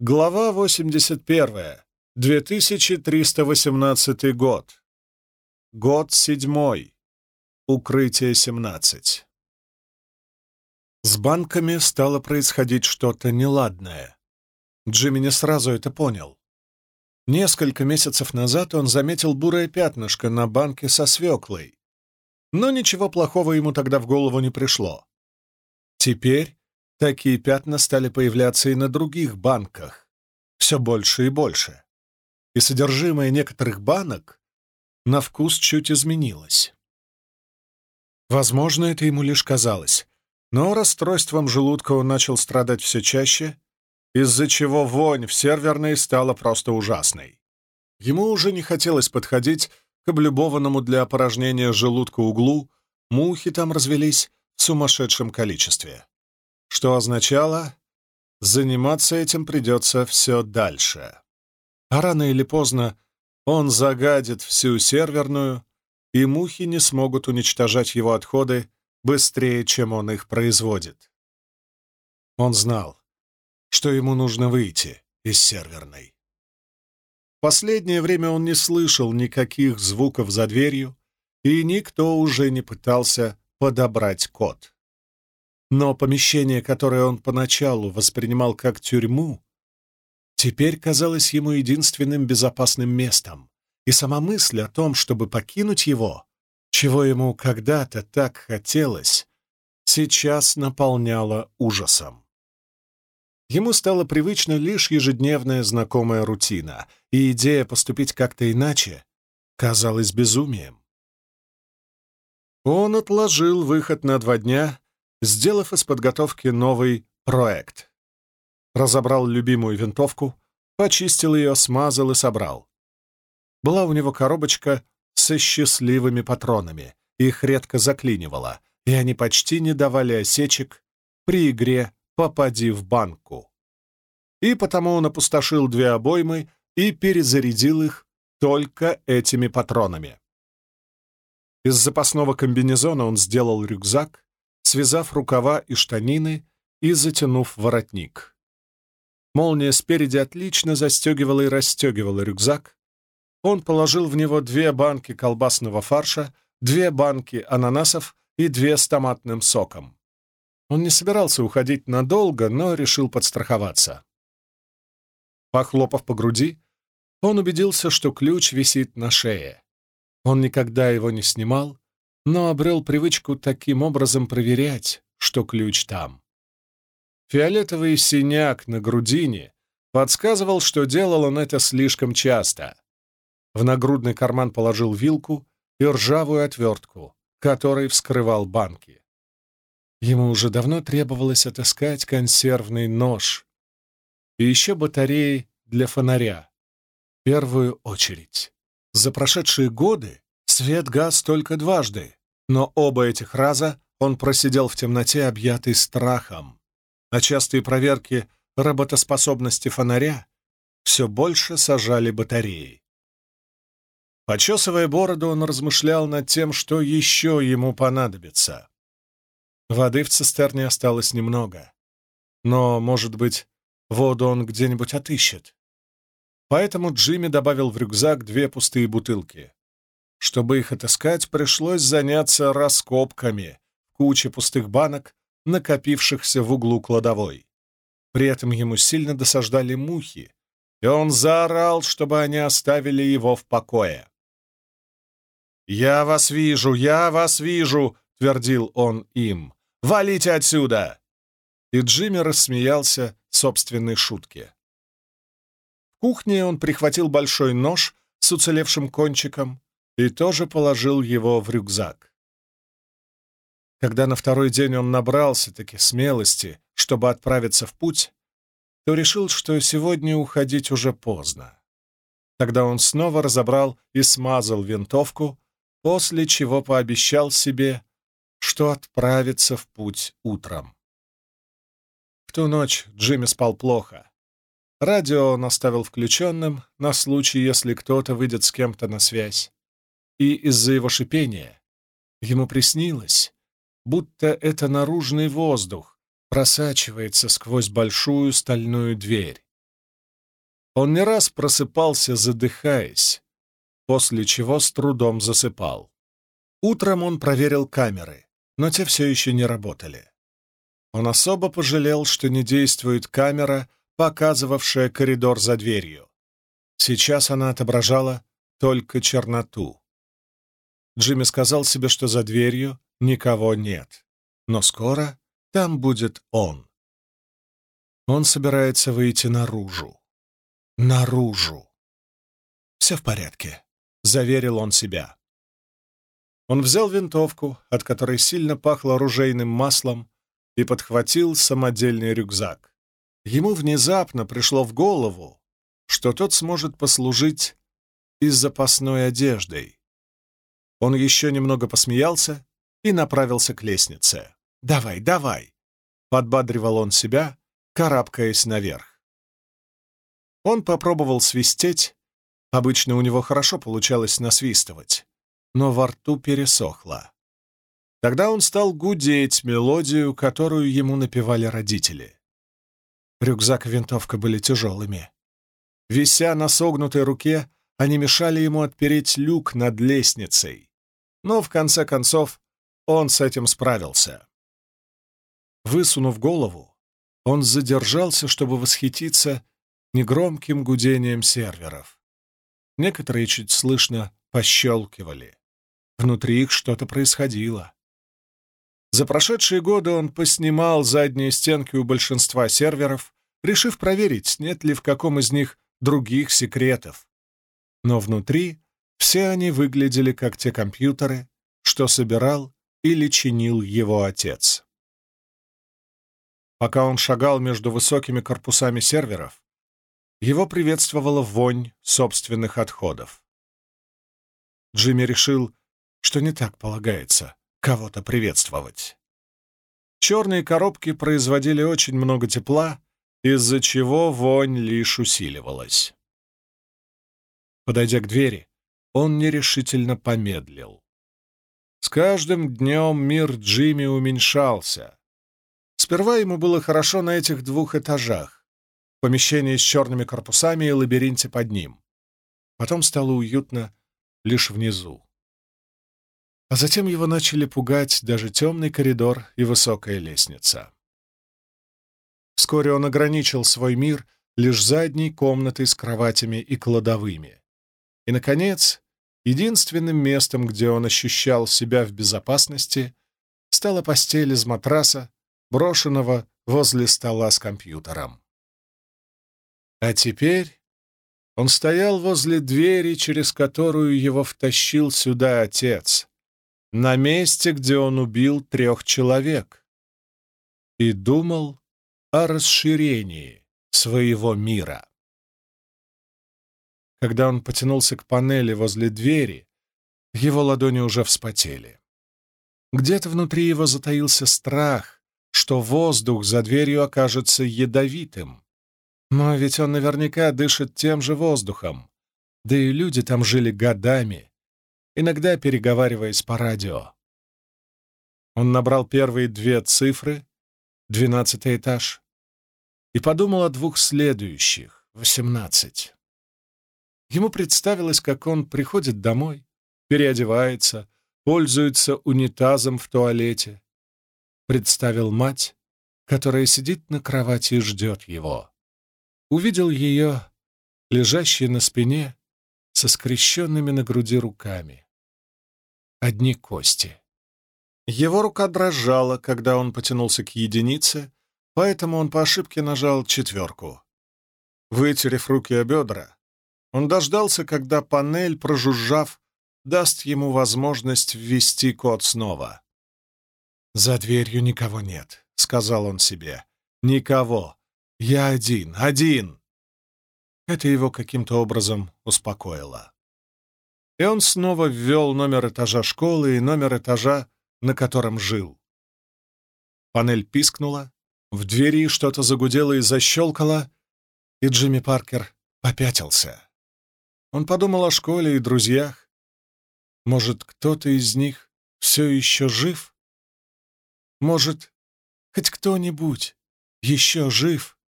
Глава 81. 2318 год. Год седьмой. Укрытие 17. С банками стало происходить что-то неладное. Джимми не сразу это понял. Несколько месяцев назад он заметил бурое пятнышко на банке со свеклой, но ничего плохого ему тогда в голову не пришло. Теперь Такие пятна стали появляться и на других банках, все больше и больше. И содержимое некоторых банок на вкус чуть изменилось. Возможно, это ему лишь казалось, но расстройством желудка он начал страдать все чаще, из-за чего вонь в серверной стала просто ужасной. Ему уже не хотелось подходить к облюбованному для опорожнения желудка углу, мухи там развелись в сумасшедшем количестве что означало, заниматься этим придется все дальше. А рано или поздно он загадит всю серверную, и мухи не смогут уничтожать его отходы быстрее, чем он их производит. Он знал, что ему нужно выйти из серверной. Последнее время он не слышал никаких звуков за дверью, и никто уже не пытался подобрать код. Но помещение, которое он поначалу воспринимал как тюрьму, теперь казалось ему единственным безопасным местом, и сама мысль о том, чтобы покинуть его, чего ему когда-то так хотелось, сейчас наполняла ужасом. Ему стала привычна лишь ежедневная знакомая рутина, и идея поступить как-то иначе казалась безумием. Он отложил выход на два дня сделав из подготовки новый проект. Разобрал любимую винтовку, почистил ее, смазал и собрал. Была у него коробочка со счастливыми патронами, их редко заклинивало, и они почти не давали осечек при игре «Попади в банку». И потому он опустошил две обоймы и перезарядил их только этими патронами. Из запасного комбинезона он сделал рюкзак, связав рукава и штанины и затянув воротник. Молния спереди отлично застегивала и расстегивала рюкзак. Он положил в него две банки колбасного фарша, две банки ананасов и две с томатным соком. Он не собирался уходить надолго, но решил подстраховаться. Похлопав по груди, он убедился, что ключ висит на шее. Он никогда его не снимал, но обрел привычку таким образом проверять, что ключ там. Фиолетовый синяк на грудине подсказывал, что делал он это слишком часто. В нагрудный карман положил вилку и ржавую отвертку, которой вскрывал банки. Ему уже давно требовалось отыскать консервный нож и еще батареи для фонаря. В первую очередь. За прошедшие годы свет гас только дважды, но оба этих раза он просидел в темноте, объятый страхом, а частые проверки работоспособности фонаря все больше сажали батареи. Почесывая бороду, он размышлял над тем, что еще ему понадобится. Воды в цистерне осталось немного, но, может быть, воду он где-нибудь отыщет. Поэтому Джимми добавил в рюкзак две пустые бутылки. Чтобы их отыскать, пришлось заняться раскопками кучи пустых банок, накопившихся в углу кладовой. При этом ему сильно досаждали мухи, и он заорал, чтобы они оставили его в покое. «Я вас вижу, я вас вижу!» — твердил он им. «Валите отсюда!» И Джимми рассмеялся собственной шутке. В кухне он прихватил большой нож с уцелевшим кончиком, и тоже положил его в рюкзак. Когда на второй день он набрался-таки смелости, чтобы отправиться в путь, то решил, что сегодня уходить уже поздно. Тогда он снова разобрал и смазал винтовку, после чего пообещал себе, что отправится в путь утром. В ту ночь Джимми спал плохо. Радио он оставил включенным на случай, если кто-то выйдет с кем-то на связь и из-за его шипения ему приснилось, будто это наружный воздух просачивается сквозь большую стальную дверь. Он не раз просыпался, задыхаясь, после чего с трудом засыпал. Утром он проверил камеры, но те все еще не работали. Он особо пожалел, что не действует камера, показывавшая коридор за дверью. Сейчас она отображала только черноту. Джимми сказал себе, что за дверью никого нет, но скоро там будет он. Он собирается выйти наружу. Наружу. Все в порядке, заверил он себя. Он взял винтовку, от которой сильно пахло оружейным маслом, и подхватил самодельный рюкзак. Ему внезапно пришло в голову, что тот сможет послужить и запасной одеждой. Он еще немного посмеялся и направился к лестнице. «Давай, давай!» — подбадривал он себя, карабкаясь наверх. Он попробовал свистеть, обычно у него хорошо получалось насвистывать, но во рту пересохло. Тогда он стал гудеть мелодию, которую ему напевали родители. Рюкзак и винтовка были тяжелыми. Вися на согнутой руке, они мешали ему отпереть люк над лестницей. Но, в конце концов, он с этим справился. Высунув голову, он задержался, чтобы восхититься негромким гудением серверов. Некоторые чуть слышно пощелкивали. Внутри их что-то происходило. За прошедшие годы он поснимал задние стенки у большинства серверов, решив проверить, нет ли в каком из них других секретов. Но внутри все они выглядели как те компьютеры, что собирал или чинил его отец. Пока он шагал между высокими корпусами серверов, его приветствовала вонь собственных отходов. Джимми решил, что не так полагается кого-то приветствовать. Черные коробки производили очень много тепла, из-за чего вонь лишь усиливалась. Подойдя к двери, он нерешительно помедлил. С каждым днем мир Джимми уменьшался. Сперва ему было хорошо на этих двух этажах, помещении с черными корпусами и лабиринте под ним. Потом стало уютно лишь внизу. А затем его начали пугать даже темный коридор и высокая лестница. Вскоре он ограничил свой мир лишь задней комнатой с кроватями и кладовыми. И, наконец, единственным местом, где он ощущал себя в безопасности, стала постель из матраса, брошенного возле стола с компьютером. А теперь он стоял возле двери, через которую его втащил сюда отец, на месте, где он убил трех человек, и думал о расширении своего мира. Когда он потянулся к панели возле двери, его ладони уже вспотели. Где-то внутри его затаился страх, что воздух за дверью окажется ядовитым. Но ведь он наверняка дышит тем же воздухом. Да и люди там жили годами, иногда переговариваясь по радио. Он набрал первые две цифры, двенадцатый этаж, и подумал о двух следующих, восемнадцать. Ему представилось, как он приходит домой, переодевается, пользуется унитазом в туалете. Представил мать, которая сидит на кровати и ждет его. Увидел ее, лежащей на спине, со скрещенными на груди руками одни кости. Его рука дрожала, когда он потянулся к единице, поэтому он по ошибке нажал четверку. Вытерев руки о бедра, он дождался, когда панель, прожужжав, даст ему возможность ввести код снова. «За дверью никого нет», — сказал он себе. «Никого. Я один, один». Это его каким-то образом успокоило и он снова ввел номер этажа школы и номер этажа, на котором жил. Панель пискнула, в двери что-то загудело и защелкало, и Джимми Паркер попятился. Он подумал о школе и друзьях. Может, кто-то из них все еще жив? Может, хоть кто-нибудь еще жив?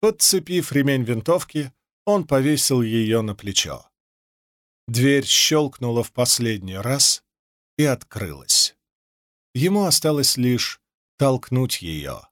Подцепив ремень винтовки, он повесил ее на плечо. Дверь щелкнула в последний раз и открылась. Ему осталось лишь толкнуть ее.